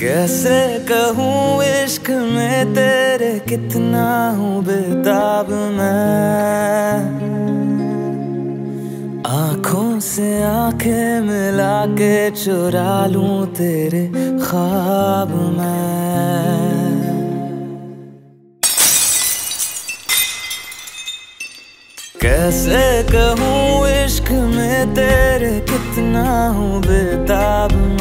कैसे कहूँ इश्क में तेरे कितना हूँ बेताब मैं? आँखों से आँखें मिला के चुरा लूँ तेरे ख्वाब मैं। कैसे कहूँ इश्क में तेरे कितना हूँ बेताब मैं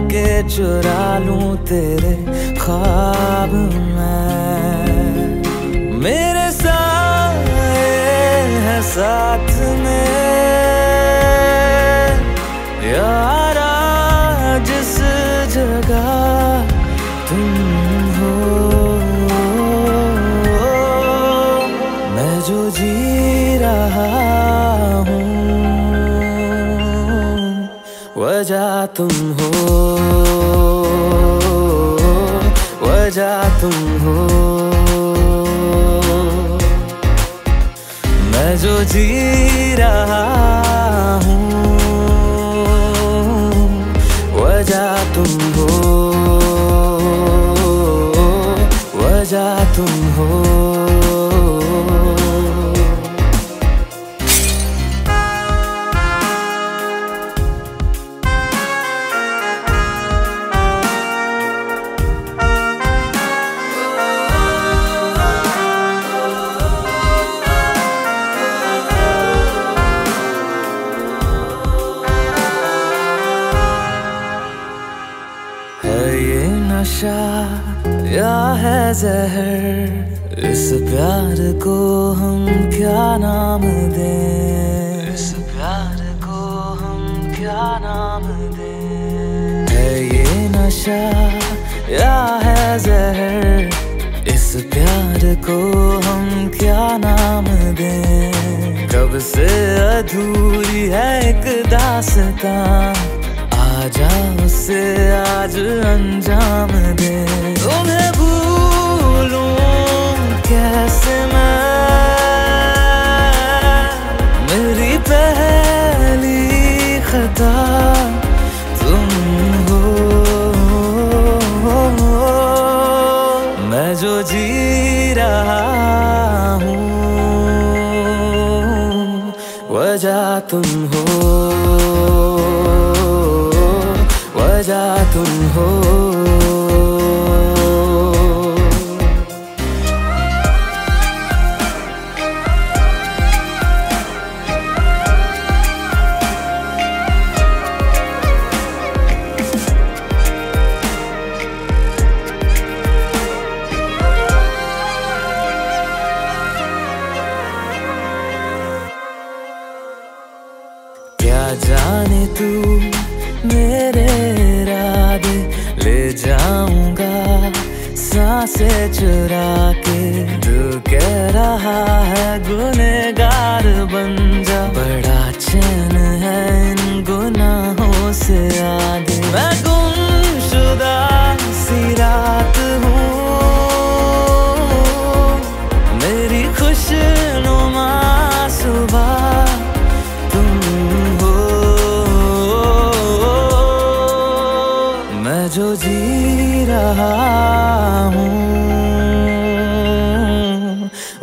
के चुरा लूँ तेरे ख्वाब में। मेरे साथ है साथ में। यारा, जिस जगह तुम तुम हो वजह तुम हो। मैं जो जी रहा हूँ या है जहर इस प्यार को हम क्या नाम दें? इस प्यार को हम क्या नाम दें? है ये नशा या है जहर इस प्यार को हम क्या नाम दें? कब से अधूरी है एक दास्तां आजा उसे आज अंजाम। वजह तुम हो वजह तुम हो। जाने तू मेरे इरादे ले जाऊँगा सांसे चुरा के। तू कह रहा है गुनेगार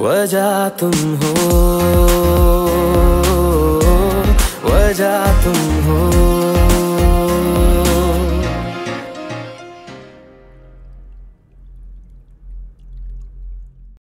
वजह तुम हो वजह तुम हो।